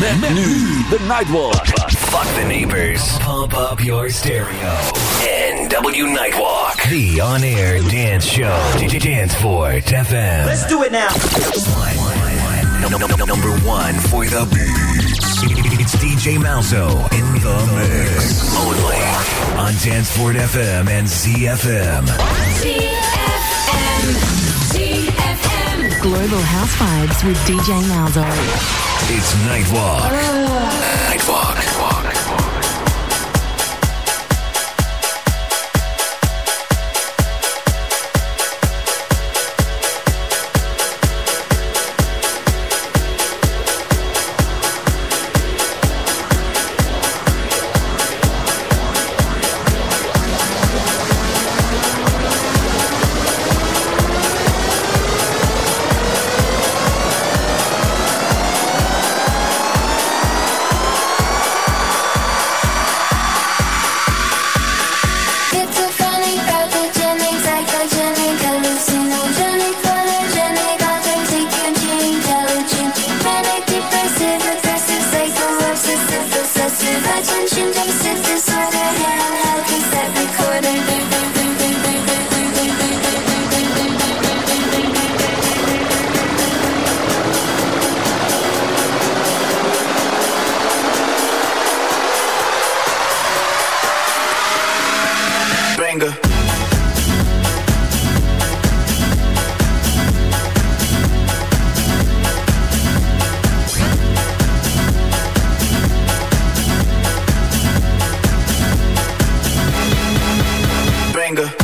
Met, met nu de Nightwalk. Fuck the neighbors. Pump up your stereo. NW Nightwalk. The on-air dance show. DJ Dance for FM. Let's do it now. Number one for the beats. It's DJ Malzo in the mix. Only on Danceport FM and ZFM. ZFM. ZFM. Global House Vibes with DJ Malzo. It's Nightwalk. Nightwalk. Walk. anger.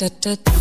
da, da, da.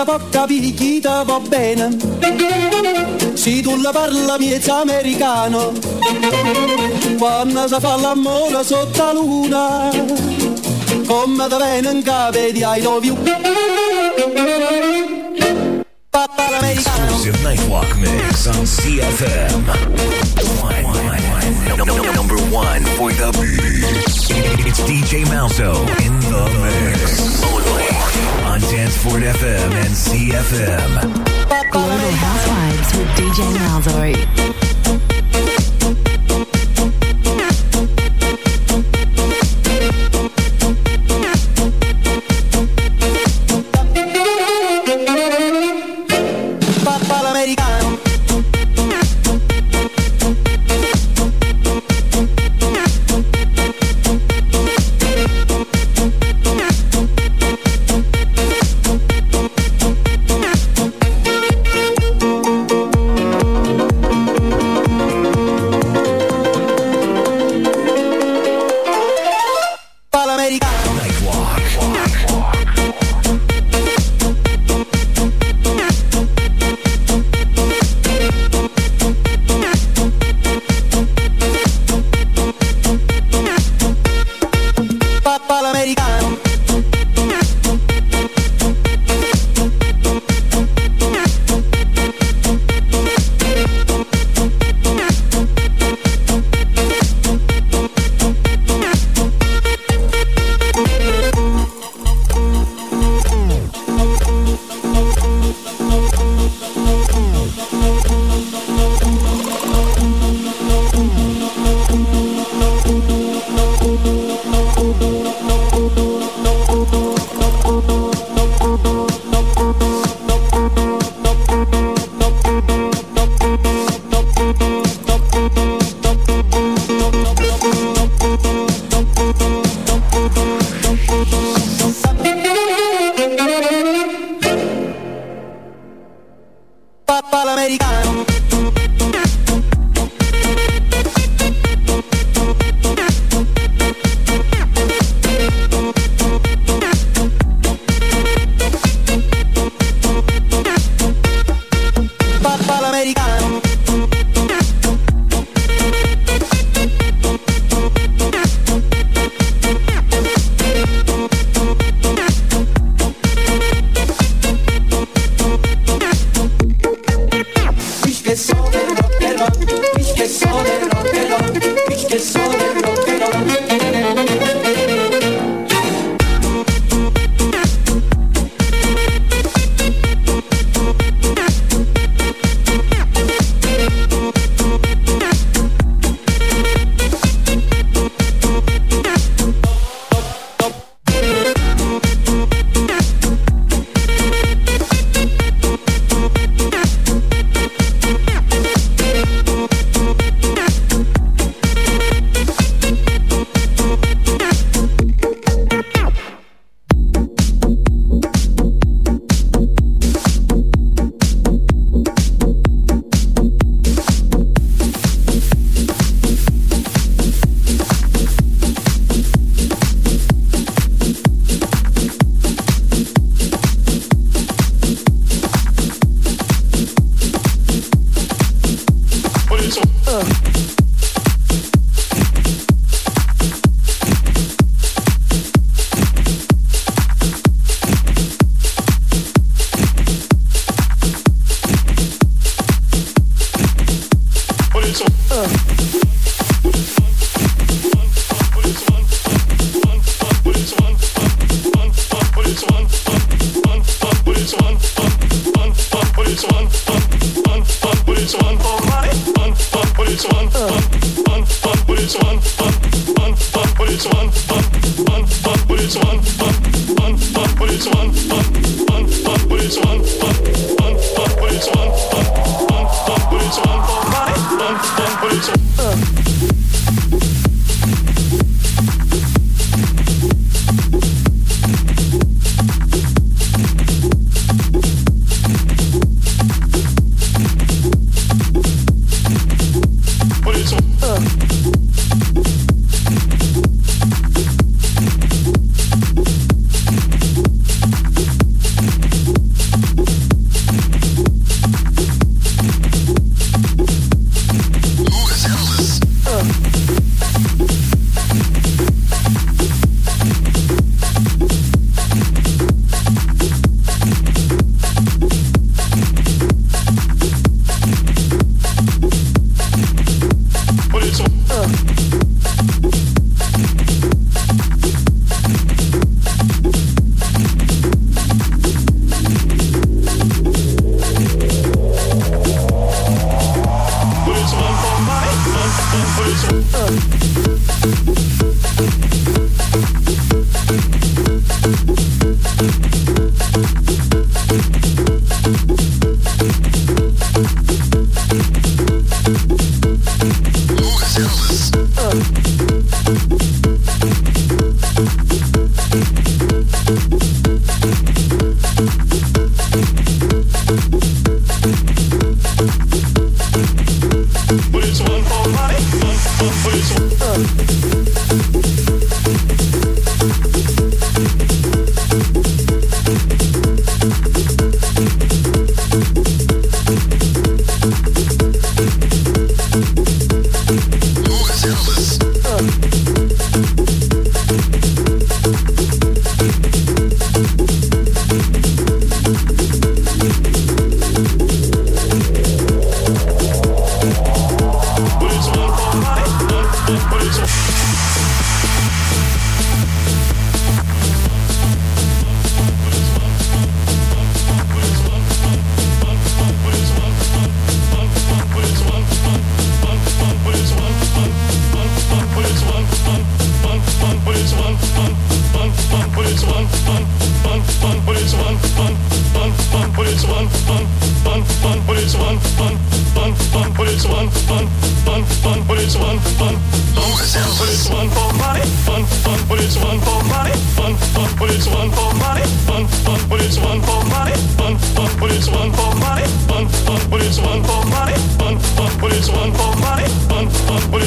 Da porca picchita va bene tu la parla americano, quando si fa l'amore sotto la luna, come da viene in di I love you. Papà l'americano. Exclusive Nightwalk mix on CFM. Number one for the beats. It's DJ Malzo in the mix. Only on Danceport FM and CFM. Global Housewives with DJ Malzo.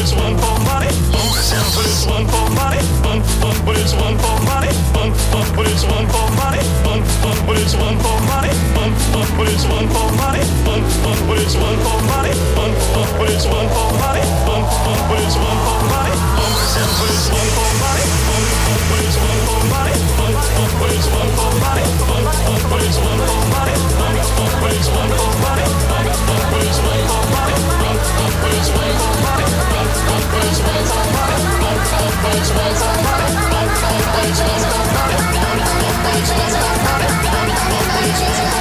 It's one for money? Who is in What is one for money? One, one, it's one for money? One, one, it's one for money? One, one, it's one for money? One, one, it's one for money? One, one, it's one for money? One, one, what is one for money? One, one, what is one for money? Who is in What is one for money? One, but it's one for money? One, one, what is one for money? One, one, what is one for money? One, one, what is one for money? Thank you.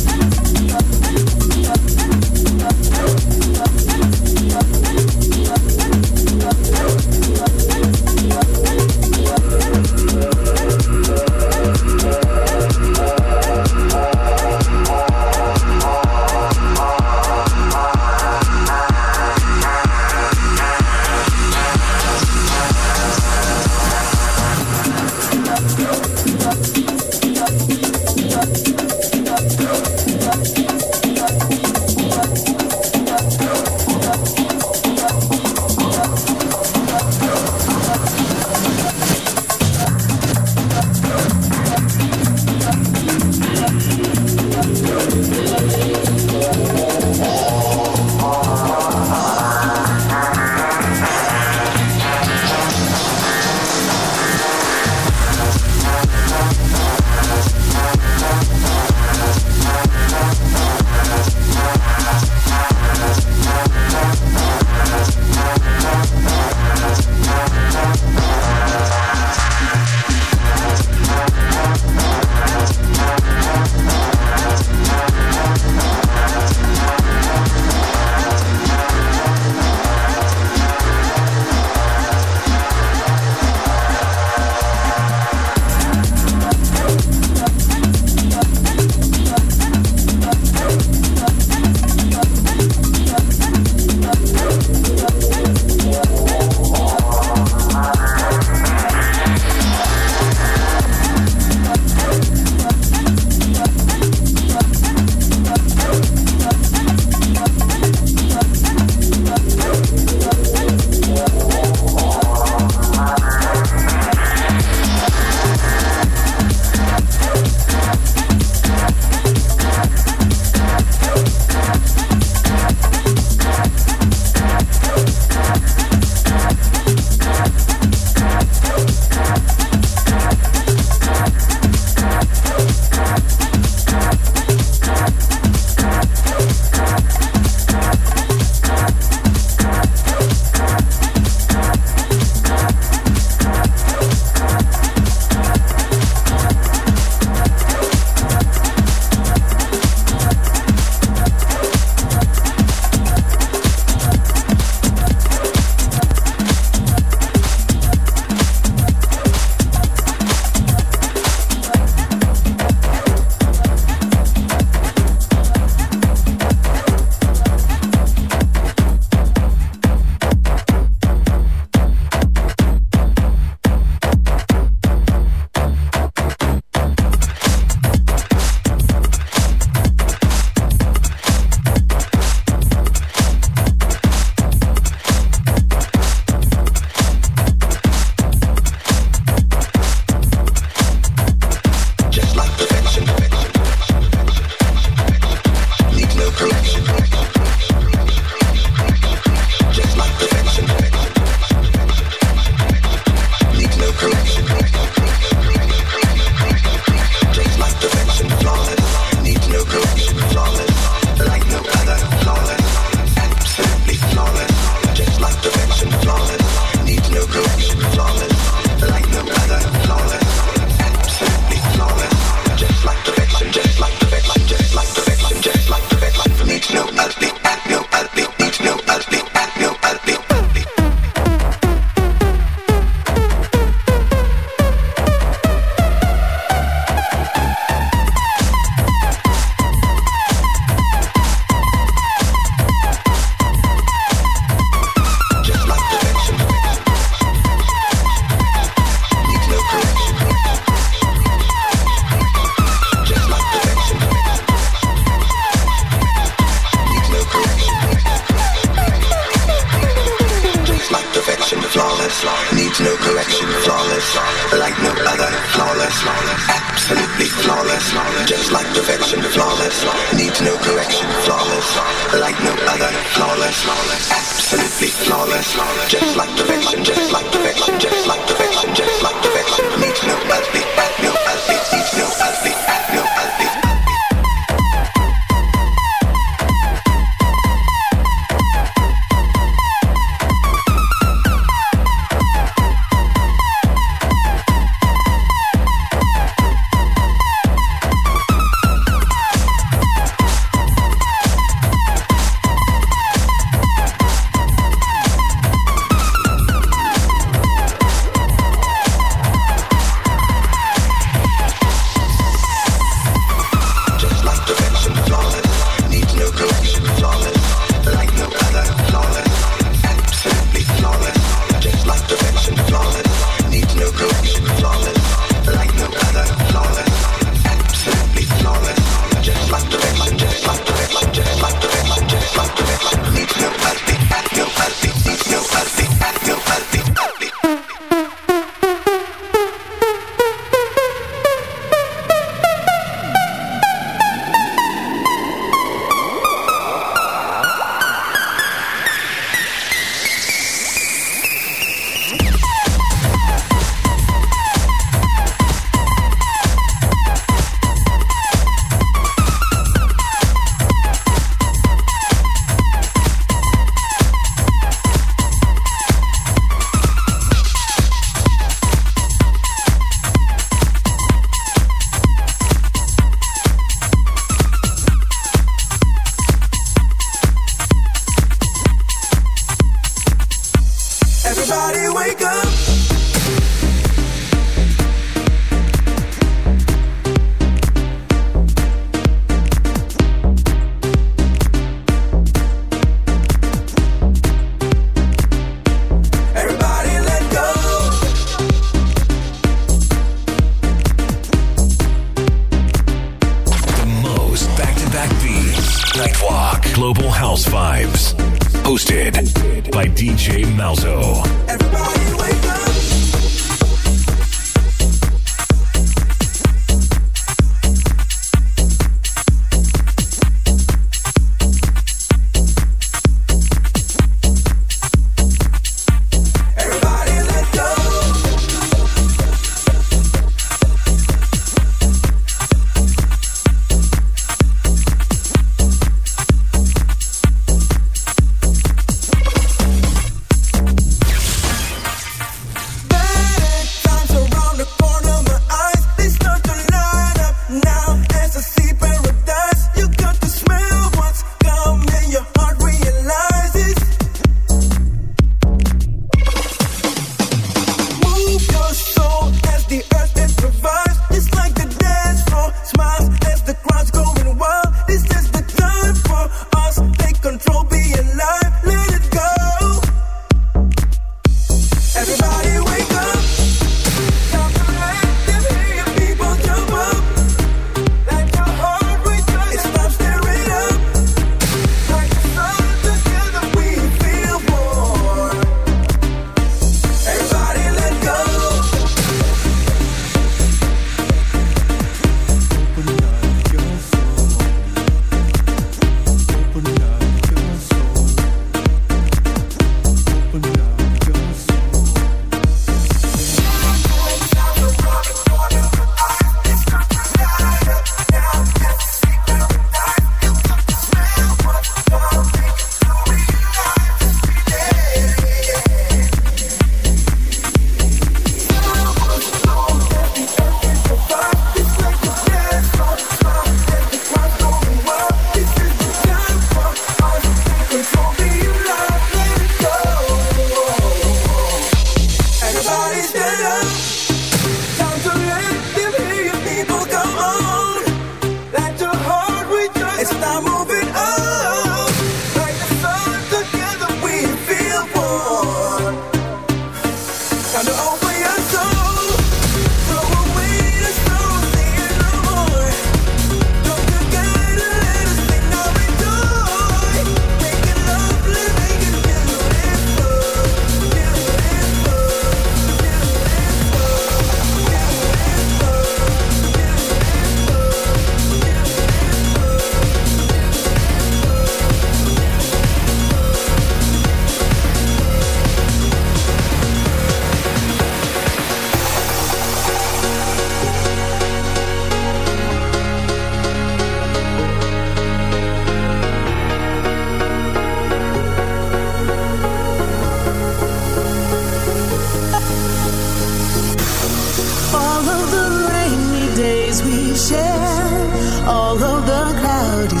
all of the cloudy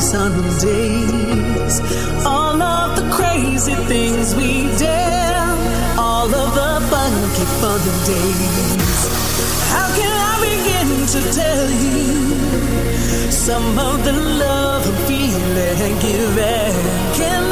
days, all of the crazy things we did, all of the funky fun days. How can I begin to tell you some of the love I'm feeling giving? Can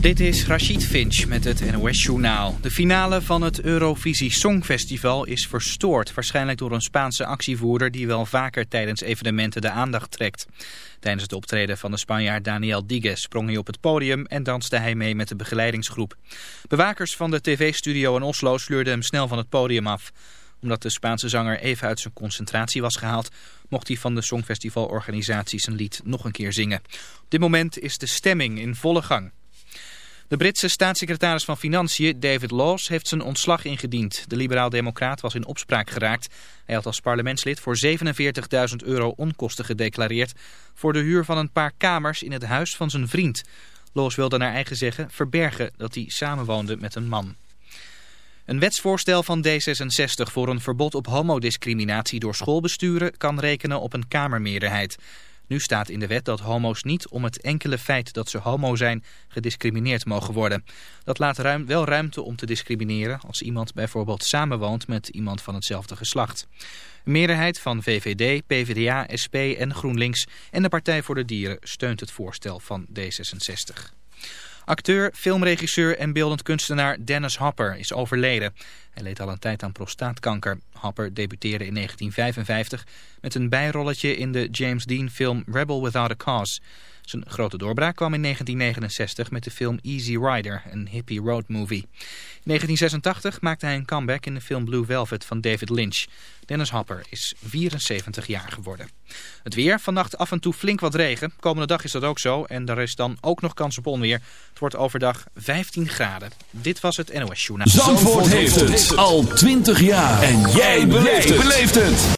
Dit is Rachid Finch met het NOS-journaal. De finale van het Eurovisie Songfestival is verstoord. Waarschijnlijk door een Spaanse actievoerder die wel vaker tijdens evenementen de aandacht trekt. Tijdens het optreden van de Spanjaard Daniel Digues sprong hij op het podium en danste hij mee met de begeleidingsgroep. Bewakers van de tv-studio in Oslo sleurden hem snel van het podium af. Omdat de Spaanse zanger even uit zijn concentratie was gehaald, mocht hij van de Songfestivalorganisatie zijn lied nog een keer zingen. Op dit moment is de stemming in volle gang. De Britse staatssecretaris van Financiën, David Laws, heeft zijn ontslag ingediend. De liberaal-democraat was in opspraak geraakt. Hij had als parlementslid voor 47.000 euro onkosten gedeclareerd... voor de huur van een paar kamers in het huis van zijn vriend. Laws wilde naar eigen zeggen verbergen dat hij samenwoonde met een man. Een wetsvoorstel van D66 voor een verbod op homodiscriminatie door schoolbesturen kan rekenen op een kamermeerderheid. Nu staat in de wet dat homo's niet om het enkele feit dat ze homo zijn gediscrimineerd mogen worden. Dat laat ruim, wel ruimte om te discrimineren als iemand bijvoorbeeld samenwoont met iemand van hetzelfde geslacht. Een meerderheid van VVD, PvdA, SP en GroenLinks en de Partij voor de Dieren steunt het voorstel van D66. Acteur, filmregisseur en beeldend kunstenaar Dennis Hopper is overleden. Hij leed al een tijd aan prostaatkanker. Hopper debuteerde in 1955 met een bijrolletje in de James Dean film Rebel Without a Cause. Zijn grote doorbraak kwam in 1969 met de film Easy Rider, een hippie road movie. In 1986 maakte hij een comeback in de film Blue Velvet van David Lynch. Dennis Hopper is 74 jaar geworden. Het weer, vannacht af en toe flink wat regen. Komende dag is dat ook zo en er is dan ook nog kans op onweer. Het wordt overdag 15 graden. Dit was het NOS Journaal. Zandvoort heeft het al 20 jaar. En jij beleeft het.